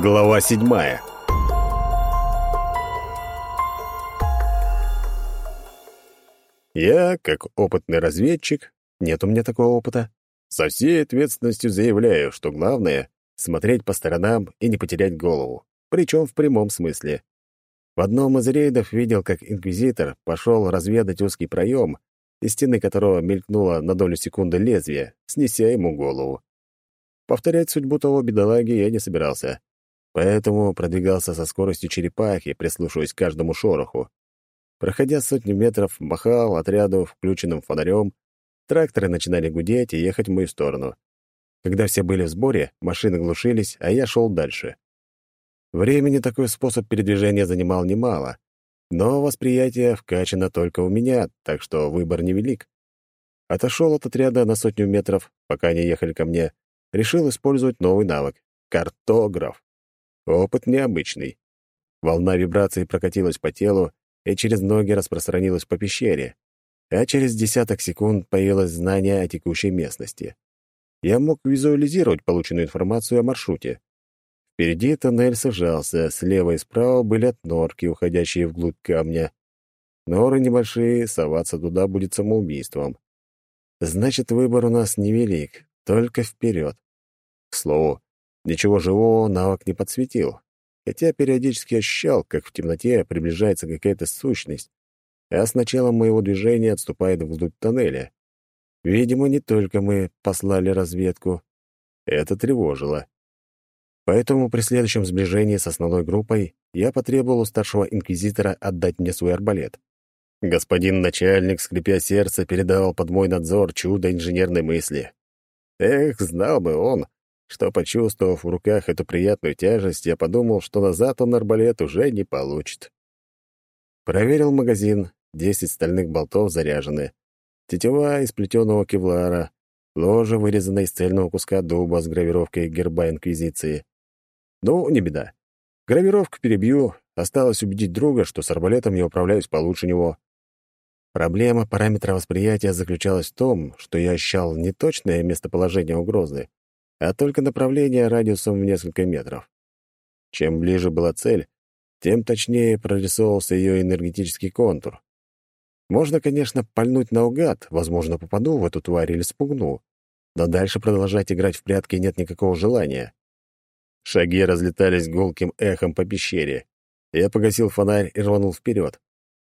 Глава седьмая. Я, как опытный разведчик, нет у меня такого опыта, со всей ответственностью заявляю, что главное — смотреть по сторонам и не потерять голову, причем в прямом смысле. В одном из рейдов видел, как инквизитор пошел разведать узкий проем, из стены которого мелькнуло на долю секунды лезвие, снеся ему голову. Повторять судьбу того бедолаги я не собирался, поэтому продвигался со скоростью черепахи, прислушиваясь к каждому шороху. Проходя сотни метров, махал отряду включенным фонарем, тракторы начинали гудеть и ехать в мою сторону. Когда все были в сборе, машины глушились, а я шел дальше. Времени такой способ передвижения занимал немало, но восприятие вкачано только у меня, так что выбор невелик. Отошел от отряда на сотню метров, пока они ехали ко мне, решил использовать новый навык — картограф. Опыт необычный. Волна вибраций прокатилась по телу и через ноги распространилась по пещере, а через десяток секунд появилось знание о текущей местности. Я мог визуализировать полученную информацию о маршруте. Впереди тоннель сужался, слева и справа были отнорки, уходящие вглубь камня. Норы небольшие, соваться туда будет самоубийством. Значит, выбор у нас невелик, только вперед. К слову, ничего живого навык не подсветил, хотя периодически ощущал, как в темноте приближается какая-то сущность, а с началом моего движения отступает вглубь тоннеля. Видимо, не только мы послали разведку. Это тревожило. Поэтому при следующем сближении с основной группой я потребовал у старшего инквизитора отдать мне свой арбалет. Господин начальник, скрипя сердце, передал под мой надзор чудо инженерной мысли. Эх, знал бы он, что, почувствовав в руках эту приятную тяжесть, я подумал, что назад он арбалет уже не получит. Проверил магазин, десять стальных болтов заряжены, тетива из плетеного кевлара, ложе, вырезанное из цельного куска дуба с гравировкой герба Инквизиции. Ну, не беда. Гравировку перебью, осталось убедить друга, что с арбалетом я управляюсь получше него. Проблема параметра восприятия заключалась в том, что я ощущал не точное местоположение угрозы, а только направление радиусом в несколько метров. Чем ближе была цель, тем точнее прорисовывался ее энергетический контур. Можно, конечно, пальнуть наугад, возможно, попаду в эту тварь или спугну, но дальше продолжать играть в прятки нет никакого желания. Шаги разлетались гулким эхом по пещере. Я погасил фонарь и рванул вперед.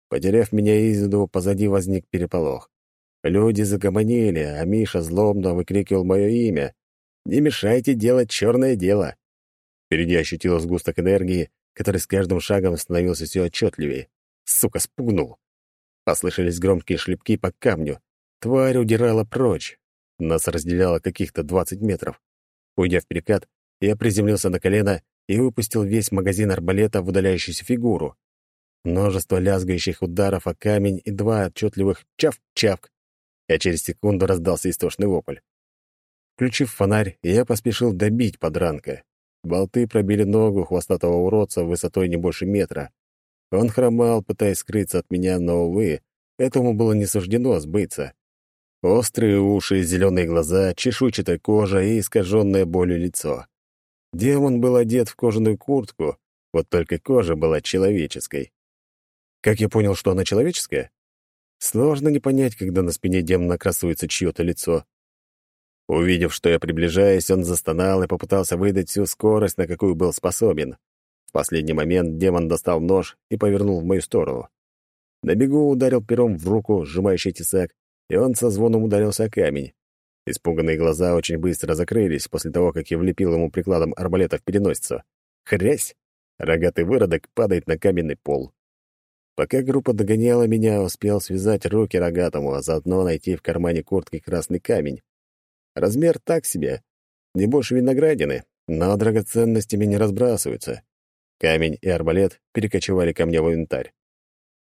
Потеряв меня из виду, позади возник переполох. Люди загомонили, а Миша злобно выкрикивал мое имя. «Не мешайте делать черное дело!» Впереди ощутила сгусток энергии, который с каждым шагом становился все отчетливее. Сука, спугнул. Послышались громкие шлепки по камню. Тварь удирала прочь. Нас разделяло каких-то двадцать метров. Уйдя в перекат, я приземлился на колено и выпустил весь магазин арбалета в удаляющуюся фигуру. Множество лязгающих ударов о камень и два отчетливых чавк-чавк, а через секунду раздался истошный вопль. Включив фонарь, я поспешил добить подранка. Болты пробили ногу хвостатого уродца высотой не больше метра. Он хромал, пытаясь скрыться от меня, но, увы, этому было не суждено сбыться. Острые уши, зеленые глаза, чешуйчатая кожа и искаженное болью лицо. Демон был одет в кожаную куртку, вот только кожа была человеческой. Как я понял, что она человеческая? Сложно не понять, когда на спине демона красуется чье-то лицо. Увидев, что я приближаюсь, он застонал и попытался выдать всю скорость, на какую был способен. В последний момент демон достал нож и повернул в мою сторону. На бегу ударил пером в руку, сжимающий тесак, и он со звоном ударился о камень. Испуганные глаза очень быстро закрылись после того, как я влепил ему прикладом арбалета в переносицу. Хрясь! Рогатый выродок падает на каменный пол. Пока группа догоняла меня, успел связать руки рогатому, а заодно найти в кармане куртки красный камень. Размер так себе, не больше виноградины, но драгоценностями не разбрасываются. Камень и арбалет перекочевали ко мне в инвентарь.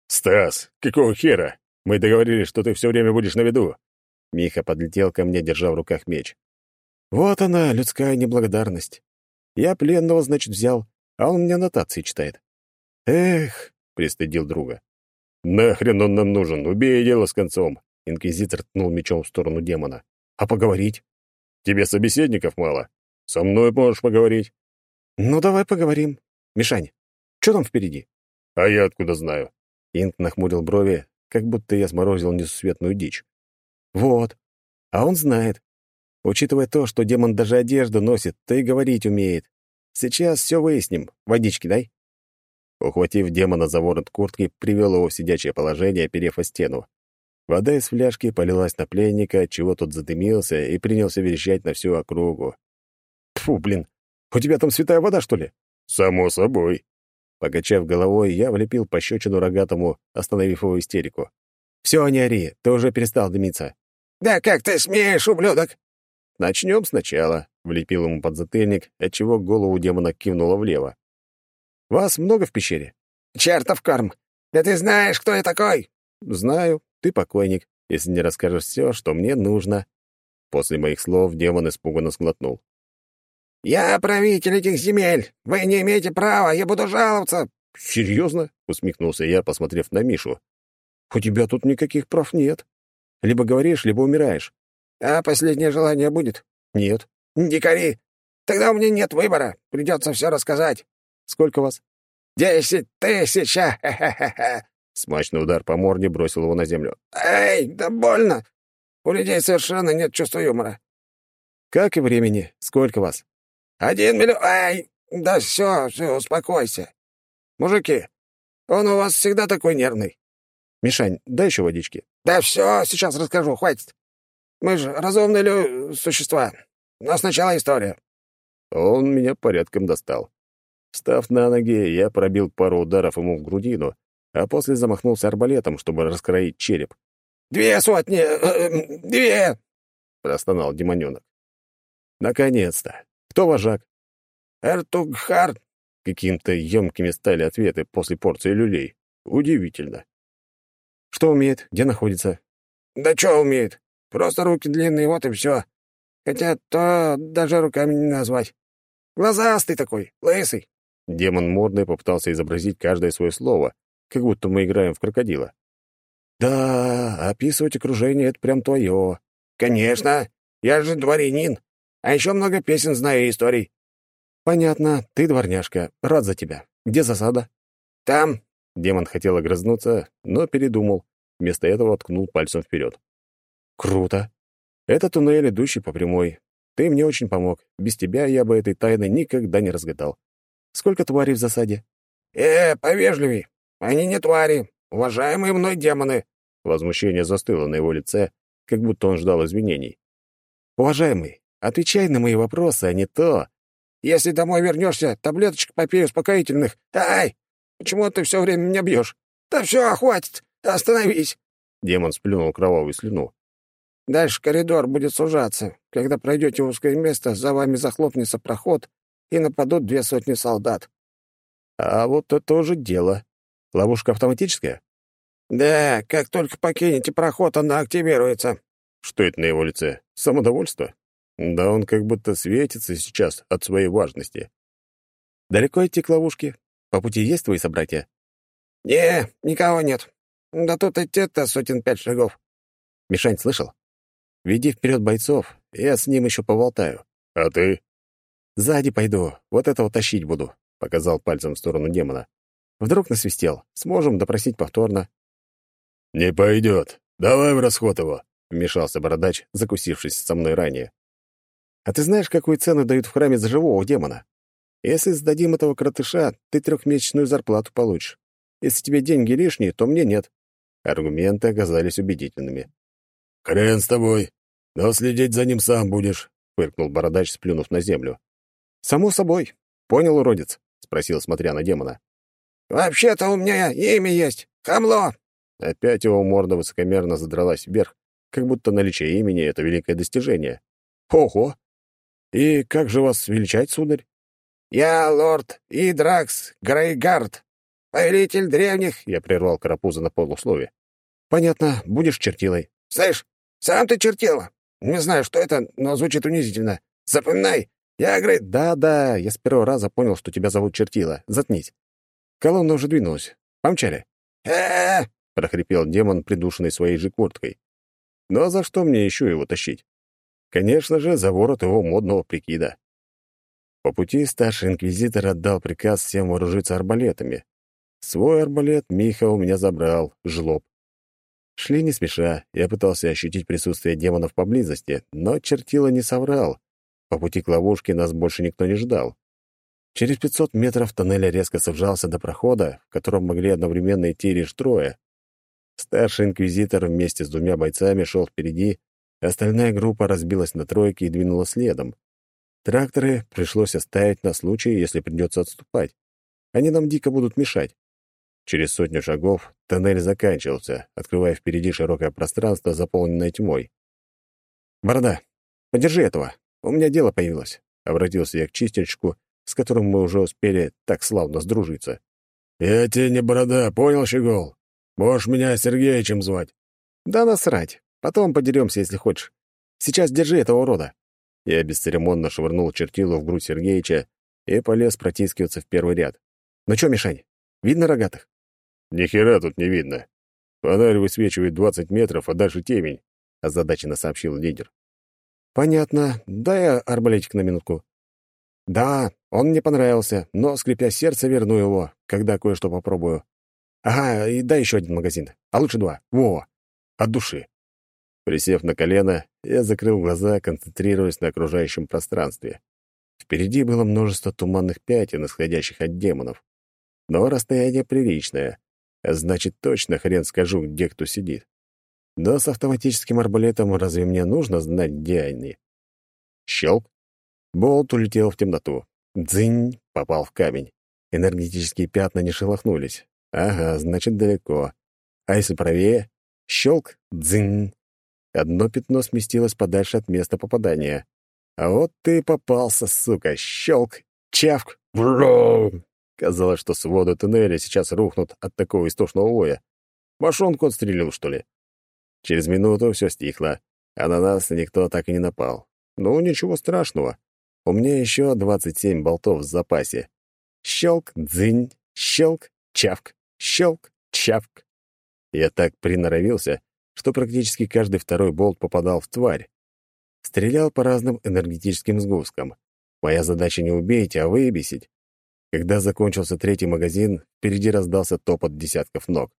«Стас, какого хера? Мы договорились, что ты все время будешь на виду». Миха подлетел ко мне, держа в руках меч. «Вот она, людская неблагодарность. Я пленного, значит, взял, а он мне аннотации читает. Эх, пристыдил друга. «Нахрен он нам нужен? Убей дело с концом!» Инквизитор ткнул мечом в сторону демона. «А поговорить?» «Тебе собеседников мало. Со мной можешь поговорить». «Ну, давай поговорим. Мишань, что там впереди?» «А я откуда знаю?» Инг нахмурил брови, как будто я сморозил несусветную дичь. «Вот. А он знает. Учитывая то, что демон даже одежду носит, то и говорить умеет. Сейчас все выясним. Водички дай». Ухватив демона за ворот куртки, привел его в сидячее положение, оперев о стену. Вода из фляжки полилась на пленника, чего тот задымился и принялся верещать на всю округу. Тфу, блин, у тебя там святая вода, что ли? Само собой. Покачав головой, я влепил пощечину рогатому, остановив его истерику. «Все, не ори, ты уже перестал дымиться». «Да как ты смеешь, ублюдок?» «Начнем сначала», — влепил ему подзатыльник, отчего голову демона кивнуло влево. «Вас много в пещере?» «Чертов корм! Да ты знаешь, кто я такой?» «Знаю. Ты покойник, если не расскажешь все, что мне нужно». После моих слов демон испуганно сглотнул. «Я правитель этих земель. Вы не имеете права, я буду жаловаться». «Серьезно?» — усмехнулся я, посмотрев на Мишу. «У тебя тут никаких прав нет. Либо говоришь, либо умираешь». «А последнее желание будет?» «Нет». «Дикари! Тогда у меня нет выбора. Придется все рассказать». «Сколько вас?» «Десять тысяч! Ха-ха-ха!» Смачный удар по морде бросил его на землю. «Эй, да больно! У людей совершенно нет чувства юмора». «Как и времени. Сколько вас?» «Один миллион... Ай! Да все, все, успокойся. Мужики, он у вас всегда такой нервный». «Мишань, дай еще водички». «Да все, сейчас расскажу, хватит. Мы же разумные лю... существа. Но сначала история». Он меня порядком достал. Встав на ноги, я пробил пару ударов ему в грудину, а после замахнулся арбалетом, чтобы раскроить череп. «Две сотни! Э, э, две!» — простонал демоненок. «Наконец-то! Кто вожак?» «Эртугхар!» Каким-то емкими стали ответы после порции люлей. Удивительно. «Что умеет? Где находится?» «Да что умеет? Просто руки длинные, вот и все. Хотя то даже руками не назвать. Глазастый такой, лысый». Демон мордой попытался изобразить каждое свое слово, как будто мы играем в крокодила. «Да, описывать окружение — это прям твое». «Конечно, я же дворянин, а еще много песен знаю и историй». «Понятно, ты дворняжка, рад за тебя. Где засада?» «Там». Демон хотел огрызнуться, но передумал. Вместо этого ткнул пальцем вперед. «Круто. Это туннель, идущий по прямой. Ты мне очень помог. Без тебя я бы этой тайны никогда не разгадал. Сколько тварей в засаде?» «Э, повежливей. Они не твари, уважаемые мной демоны. Возмущение застыло на его лице, как будто он ждал извинений. Уважаемый, отвечай на мои вопросы, а не то. Если домой вернешься, таблеточек попей успокоительных. Ай! Почему ты все время меня бьешь? Да все, хватит! Остановись!» Демон сплюнул кровавую слюну. «Дальше коридор будет сужаться. Когда пройдете узкое место, за вами захлопнется проход, и нападут две сотни солдат». «А вот это уже дело. Ловушка автоматическая? Да, как только покинете проход, она активируется. Что это на его лице? Самодовольство? Да он как будто светится сейчас от своей важности. Далеко идти к ловушке? По пути есть твои собратья? Не, никого нет. Да тут идти-то сотен пять шагов. Мишань слышал? Веди вперед бойцов, я с ним еще поболтаю. А ты? Сзади пойду, вот этого тащить буду, показал пальцем в сторону демона. Вдруг насвистел. Сможем допросить повторно. «Не пойдет. Давай в расход его», — вмешался бородач, закусившись со мной ранее. «А ты знаешь, какую цену дают в храме за живого демона? Если сдадим этого кротыша, ты трехмесячную зарплату получишь. Если тебе деньги лишние, то мне нет». Аргументы оказались убедительными. «Хрен с тобой. Но следить за ним сам будешь», — фыркнул бородач, сплюнув на землю. «Само собой. Понял, уродец?» — спросил, смотря на демона. «Вообще-то у меня имя есть. Хамло!» Опять его морда высокомерно задралась вверх, как будто наличие имени — это великое достижение. «Ого! И как же вас величать, сударь?» «Я лорд Идракс Грейгард, повелитель древних...» Я прервал Карапуза на полуслове. «Понятно, будешь чертилой». «Слышь, сам ты чертила. Не знаю, что это, но звучит унизительно. Запоминай, я Грей...» «Да-да, я с первого раза понял, что тебя зовут Чертила. Заткнись. Колонна уже двинулась. Помчали. э прохрипел демон, придушенный своей же курткой. Ну а за что мне еще его тащить? Конечно же, за ворот его модного прикида. По пути старший инквизитор отдал приказ всем вооружиться арбалетами. Свой арбалет Миха у меня забрал, жлоб. Шли не спеша, я пытался ощутить присутствие демонов поблизости, но чертила не соврал. По пути к ловушке нас больше никто не ждал. Через 500 метров тоннель резко сужался до прохода, в котором могли одновременно идти лишь трое. Старший инквизитор вместе с двумя бойцами шел впереди, остальная группа разбилась на тройки и двинула следом. Тракторы пришлось оставить на случай, если придется отступать. Они нам дико будут мешать. Через сотню шагов тоннель заканчивался, открывая впереди широкое пространство, заполненное тьмой. «Борода, подержи этого. У меня дело появилось», — обратился я к чистильщику, с которым мы уже успели так славно сдружиться. «Я тебе не борода, понял, Щегол? Можешь меня Сергеичем звать». «Да насрать. Потом подеремся, если хочешь. Сейчас держи этого урода». Я бесцеремонно швырнул чертилу в грудь Сергеича и полез протискиваться в первый ряд. «Ну чё, Мишань, видно рогатых?» «Ни хера тут не видно. Фонарь высвечивает двадцать метров, а дальше темень», — озадаченно сообщил лидер. «Понятно. Дай арбалетик на минутку». «Да, он мне понравился, но, скрипя сердце, верну его, когда кое-что попробую. Ага, и дай еще один магазин, а лучше два. Во! От души». Присев на колено, я закрыл глаза, концентрируясь на окружающем пространстве. Впереди было множество туманных пятен, исходящих от демонов. Но расстояние приличное, а значит, точно хрен скажу, где кто сидит. Но с автоматическим арбалетом разве мне нужно знать, где они? Щелк. Болт улетел в темноту. Дзынь попал в камень. Энергетические пятна не шелохнулись. Ага, значит, далеко. А если правее? Щелк. Дзынь. Одно пятно сместилось подальше от места попадания. А вот ты попался, сука. Щелк, чавк. Брррр. Казалось, что своды туннеля сейчас рухнут от такого истошного воя. Машонку отстрелил, что ли? Через минуту все стихло, а на нас никто так и не напал. Ну, ничего страшного. У меня еще 27 болтов в запасе. Щелк, дзынь, щелк, чавк, щелк, чавк. Я так приноровился, что практически каждый второй болт попадал в тварь. Стрелял по разным энергетическим сгусткам. Моя задача не убить, а выбесить. Когда закончился третий магазин, впереди раздался топот десятков ног.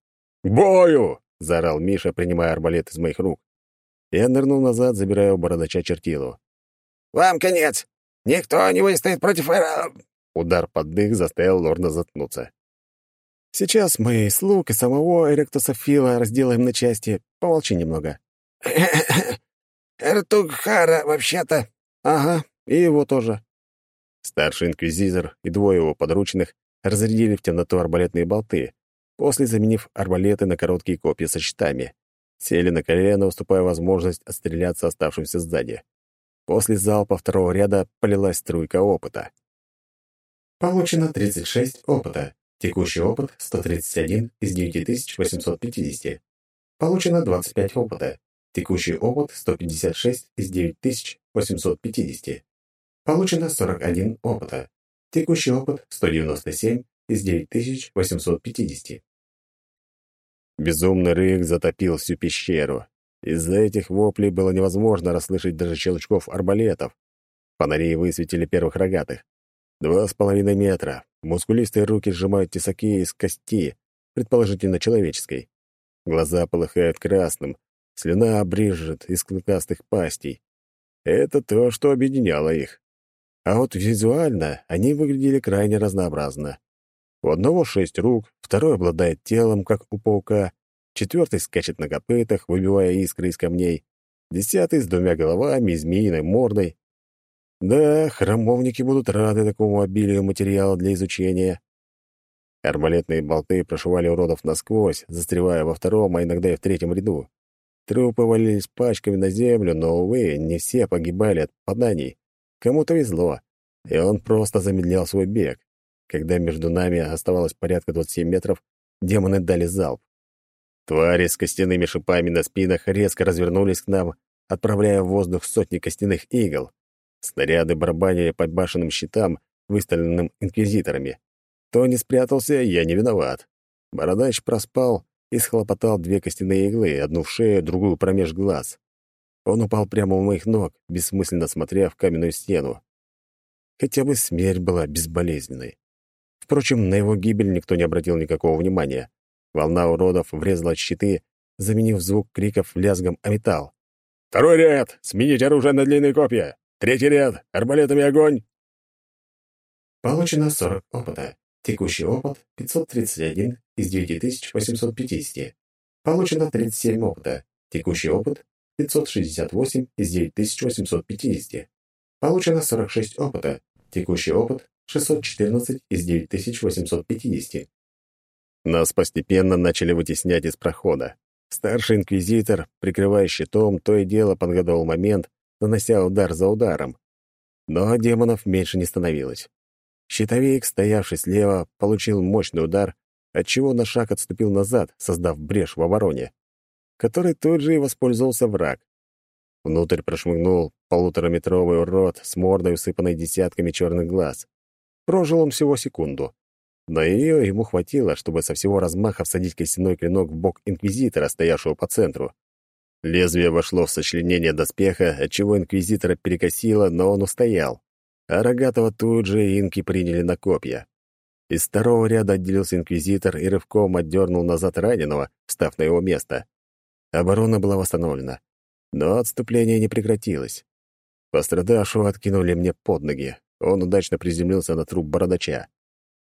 «К бою!» — заорал Миша, принимая арбалет из моих рук. Я нырнул назад, забирая у бородача чертилу. «Вам конец! Никто не выстоит против эра...» Удар под дых заставил лорда заткнуться. Сейчас мы и слуг, и самого Эректософила разделаем на части. Помолчи немного. Эртугхара, вообще-то. Ага, и его тоже. Старший инквизитор и двое его подручных разрядили в темноту арбалетные болты, после заменив арбалеты на короткие копья со щитами. Сели на колено, уступая возможность отстреляться оставшимся сзади. После залпа второго ряда полилась струйка опыта. Получено 36 опыта. Текущий опыт — 131 из 9850. Получено 25 опыта. Текущий опыт — 156 из 9850. Получено 41 опыта. Текущий опыт — 197 из 9850. Безумный рык затопил всю пещеру. Из-за этих воплей было невозможно расслышать даже щелчков арбалетов. Фонари высветили первых рогатых. Два с половиной метра. Мускулистые руки сжимают тесаки из кости, предположительно человеческой. Глаза полыхают красным, слюна обрежет из клыкастых пастей. Это то, что объединяло их. А вот визуально они выглядели крайне разнообразно. У одного шесть рук, второй обладает телом, как у паука, четвертый скачет на копытах, выбивая искры из камней, десятый с двумя головами змеиной мордой, да, храмовники будут рады такому обилию материала для изучения. Арбалетные болты прошивали уродов насквозь, застревая во втором, а иногда и в третьем ряду. Трупы валились пачками на землю, но, увы, не все погибали от попаданий. Кому-то везло, и он просто замедлял свой бег. Когда между нами оставалось порядка 27 метров, демоны дали залп. Твари с костяными шипами на спинах резко развернулись к нам, отправляя в воздух сотни костяных игл. Снаряды барабанили по башенным щитам, выставленным инквизиторами. Кто не спрятался, я не виноват. Бородач проспал и схлопотал две костяные иглы, одну в шею, другую промеж глаз. Он упал прямо у моих ног, бессмысленно смотря в каменную стену. хотя бы смерть была безболезненной. Впрочем, на его гибель никто не обратил никакого внимания. Волна уродов врезала щиты, заменив звук криков лязгом о металл. «Второй ряд! Сменить оружие на длинные копья! Третий ряд! Арбалетами огонь!» Получено 40 опыта. Текущий опыт — 531 из 9850. Получено 37 опыта. Текущий опыт — 568 из 9850. Получено 46 опыта. Текущий опыт — 614 из 9850. Нас постепенно начали вытеснять из прохода. Старший инквизитор, прикрывая щитом, то и дело подгадывал момент, нанося удар за ударом. Но демонов меньше не становилось. Щитовик, стоявший слева, получил мощный удар, отчего на шаг отступил назад, создав брешь в обороне, который тут же и воспользовался враг. Внутрь прошмыгнул полутораметровый урод с мордой, усыпанной десятками черных глаз. Прожил он всего секунду. Но ее ему хватило, чтобы со всего размаха всадить костяной клинок в бок инквизитора, стоявшего по центру. Лезвие вошло в сочленение доспеха, отчего инквизитора перекосило, но он устоял. А рогатого тут же инки приняли на копья. Из второго ряда отделился инквизитор и рывком отдернул назад раненого, встав на его место. Оборона была восстановлена. Но отступление не прекратилось. Пострадавшего откинули мне под ноги. Он удачно приземлился на труп бородача.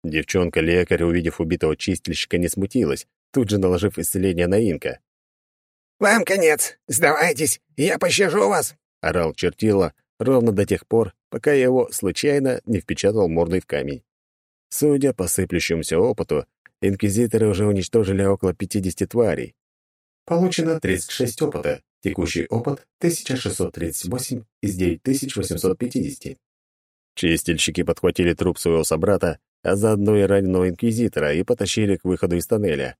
Девчонка-лекарь, увидев убитого чистильщика, не смутилась, тут же наложив исцеление на инка. «Вам конец! Сдавайтесь! Я пощажу вас!» — орал чертила ровно до тех пор, пока я его случайно не впечатал мордой в камень. Судя по сыплющемуся опыту, инквизиторы уже уничтожили около 50 тварей. Получено 36 опыта. Текущий опыт — 1638 из 9850. Чистильщики подхватили труп своего собрата, а заодно и раненого инквизитора, и потащили к выходу из тоннеля.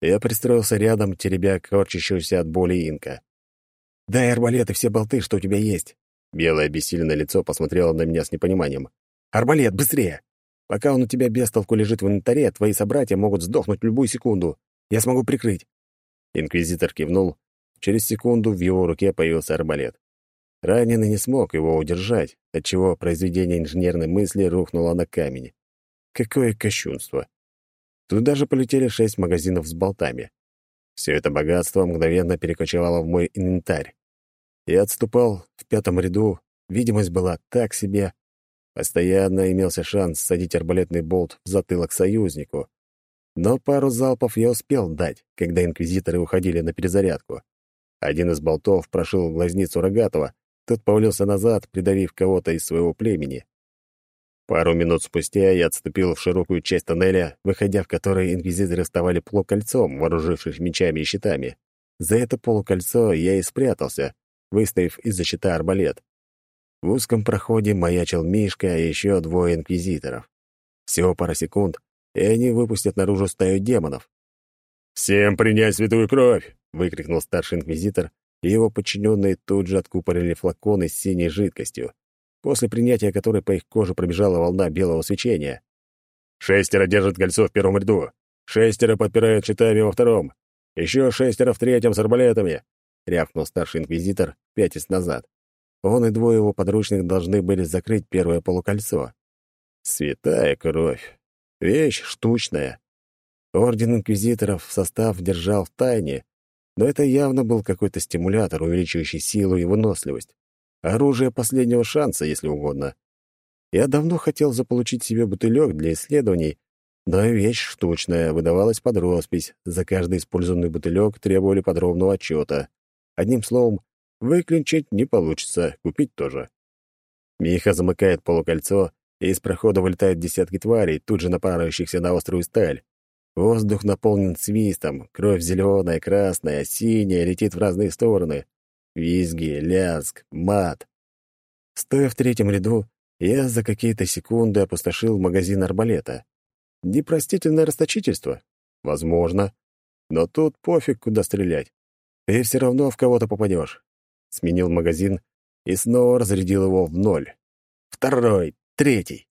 Я пристроился рядом, теребя корчащегося от боли инка. «Дай арбалет и все болты, что у тебя есть». Белое бессильное лицо посмотрело на меня с непониманием. «Арбалет, быстрее! Пока он у тебя без толку лежит в инвентаре, твои собратья могут сдохнуть в любую секунду. Я смогу прикрыть». Инквизитор кивнул, Через секунду в его руке появился арбалет. Раненый не смог его удержать, отчего произведение инженерной мысли рухнуло на камень. Какое кощунство! Тут даже полетели шесть магазинов с болтами. Все это богатство мгновенно перекочевало в мой инвентарь. Я отступал в пятом ряду, видимость была так себе. Постоянно имелся шанс садить арбалетный болт в затылок союзнику. Но пару залпов я успел дать, когда инквизиторы уходили на перезарядку. Один из болтов прошил глазницу Рогатого, тот повалился назад, придавив кого-то из своего племени. Пару минут спустя я отступил в широкую часть тоннеля, выходя в которой инквизиторы вставали полукольцом, вооружившись мечами и щитами. За это полукольцо я и спрятался, выставив из-за щита арбалет. В узком проходе маячил Мишка и еще двое инквизиторов. Всего пара секунд, и они выпустят наружу стаю демонов. «Всем принять святую кровь!» — выкрикнул старший инквизитор, и его подчиненные тут же откупорили флаконы с синей жидкостью, после принятия которой по их коже пробежала волна белого свечения. «Шестеро держат кольцо в первом ряду, шестеро подпирают щитами во втором, еще шестеро в третьем с арбалетами!» — рявкнул старший инквизитор, пятясь назад. Он и двое его подручных должны были закрыть первое полукольцо. Святая кровь. Вещь штучная. Орден инквизиторов состав держал в тайне, но это явно был какой-то стимулятор, увеличивающий силу и выносливость. Оружие последнего шанса, если угодно. Я давно хотел заполучить себе бутылек для исследований, но вещь штучная, выдавалась под роспись. За каждый использованный бутылек требовали подробного отчета. Одним словом, выключить не получится, купить тоже. Миха замыкает полукольцо, и из прохода вылетают десятки тварей, тут же напарающихся на острую сталь. Воздух наполнен свистом, кровь зеленая, красная, синяя летит в разные стороны. Визги, лязг, мат. Стоя в третьем ряду, я за какие-то секунды опустошил магазин арбалета. Непростительное расточительство? Возможно. Но тут пофиг, куда стрелять. Ты все равно в кого-то попадешь. Сменил магазин и снова разрядил его в ноль. Второй, третий.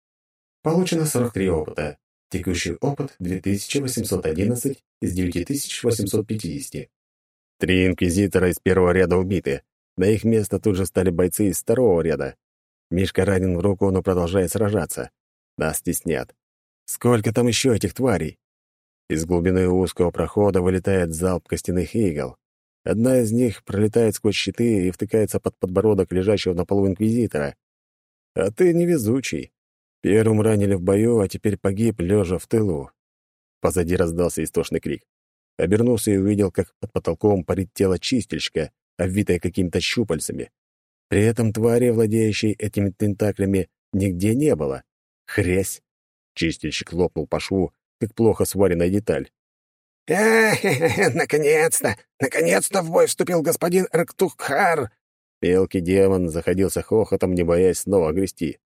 Получено 43 опыта. Текущий опыт 2811 из 9850. Три инквизитора из первого ряда убиты. На их место тут же стали бойцы из второго ряда. Мишка ранен в руку, но продолжает сражаться. Нас стеснят. Сколько там еще этих тварей? Из глубины узкого прохода вылетает залп костяных игл. Одна из них пролетает сквозь щиты и втыкается под подбородок лежащего на полу инквизитора. А ты невезучий. Первым ранили в бою, а теперь погиб, лежа в тылу. Позади раздался истошный крик. Обернулся и увидел, как под потолком парит тело чистильщика, обвитое какими-то щупальцами. При этом твари, владеющей этими тентаклями, нигде не было. Хрясь! Чистильщик лопнул по шву, как плохо сваренная деталь. «Эх, наконец-то! Наконец-то в бой вступил господин Рктухар!» Мелкий демон заходился хохотом, не боясь снова грести.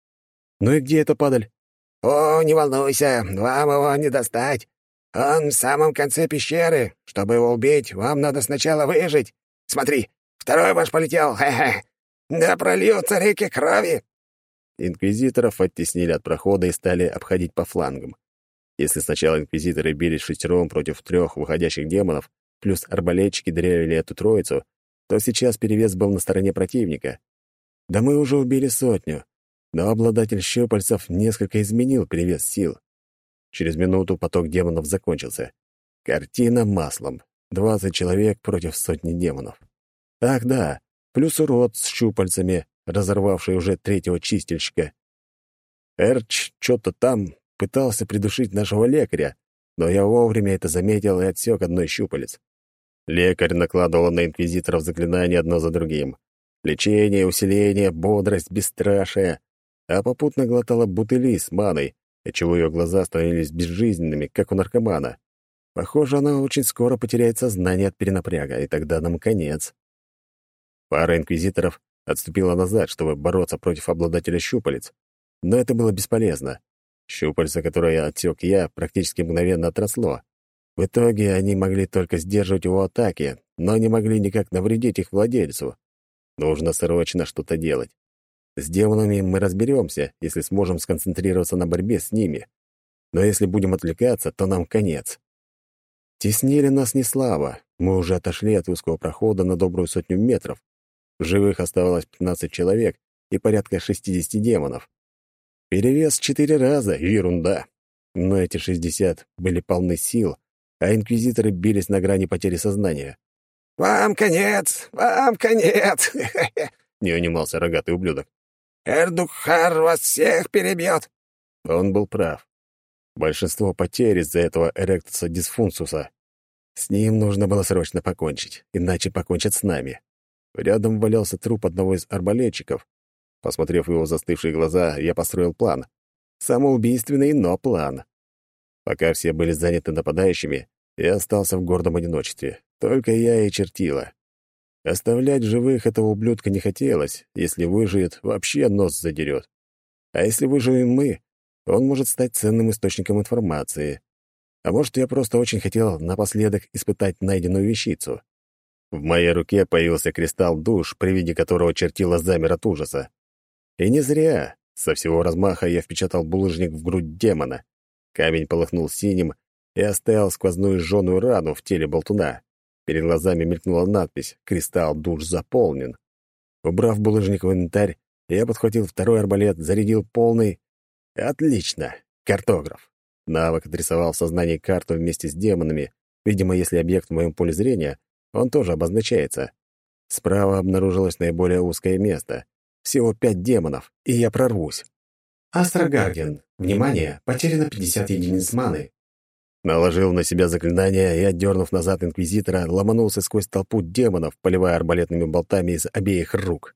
«Ну и где эта падаль?» «О, не волнуйся, вам его не достать. Он в самом конце пещеры. Чтобы его убить, вам надо сначала выжить. Смотри, второй ваш полетел. Хе-хе. Да прольются реки крови!» Инквизиторов оттеснили от прохода и стали обходить по флангам. Если сначала инквизиторы бились шестером против трех выходящих демонов, плюс арбалетчики древили эту троицу, то сейчас перевес был на стороне противника. Да мы уже убили сотню, но обладатель щупальцев несколько изменил перевес сил. Через минуту поток демонов закончился. Картина маслом. Двадцать человек против сотни демонов. Ах да, плюс урод с щупальцами, разорвавший уже третьего чистильщика. Эрч что-то там пытался придушить нашего лекаря, но я вовремя это заметил и отсек одной щупалец. Лекарь накладывал на инквизиторов заклинания одно за другим. Лечение, усиление, бодрость, бесстрашие. А попутно глотала бутыли с маной, отчего ее глаза становились безжизненными, как у наркомана. Похоже, она очень скоро потеряет сознание от перенапряга, и тогда нам конец. Пара инквизиторов отступила назад, чтобы бороться против обладателя щупалец. Но это было бесполезно. Щупальце, которое отсек я, практически мгновенно отросло. В итоге они могли только сдерживать его атаки, но не могли никак навредить их владельцу. Нужно срочно что-то делать. С демонами мы разберемся, если сможем сконцентрироваться на борьбе с ними. Но если будем отвлекаться, то нам конец. Теснили нас не слабо. Мы уже отошли от узкого прохода на добрую сотню метров. Живых оставалось 15 человек и порядка 60 демонов. Перевес четыре раза — ерунда. Но эти 60 были полны сил, а инквизиторы бились на грани потери сознания. «Вам конец! Вам конец!» — не унимался рогатый ублюдок. «Эрдукхар вас всех перебьет!» Он был прав. Большинство потерь из-за этого эректуса дисфунксуса. С ним нужно было срочно покончить, иначе покончат с нами. Рядом валялся труп одного из арбалетчиков. Посмотрев его застывшие глаза, я построил план. Самоубийственный, но план. Пока все были заняты нападающими, я остался в гордом одиночестве. Только я и чертила. Оставлять живых этого ублюдка не хотелось. Если выживет, вообще нос задерет. А если выживем мы, он может стать ценным источником информации. А может, я просто очень хотел напоследок испытать найденную вещицу. В моей руке появился кристалл душ, при виде которого чертила замер от ужаса. И не зря. Со всего размаха я впечатал булыжник в грудь демона. Камень полыхнул синим и оставил сквозную жженую рану в теле болтуна. Перед глазами мелькнула надпись «Кристалл душ заполнен». Убрав булыжник в инвентарь, я подхватил второй арбалет, зарядил полный. Отлично! Картограф. Навык отрисовал в сознании карту вместе с демонами. Видимо, если объект в моем поле зрения, он тоже обозначается. Справа обнаружилось наиболее узкое место. Всего пять демонов, и я прорвусь. Астрогардиан. Внимание, потеряно 50 единиц маны. Наложил на себя заклинание и, отдернув назад инквизитора, ломанулся сквозь толпу демонов, поливая арбалетными болтами из обеих рук.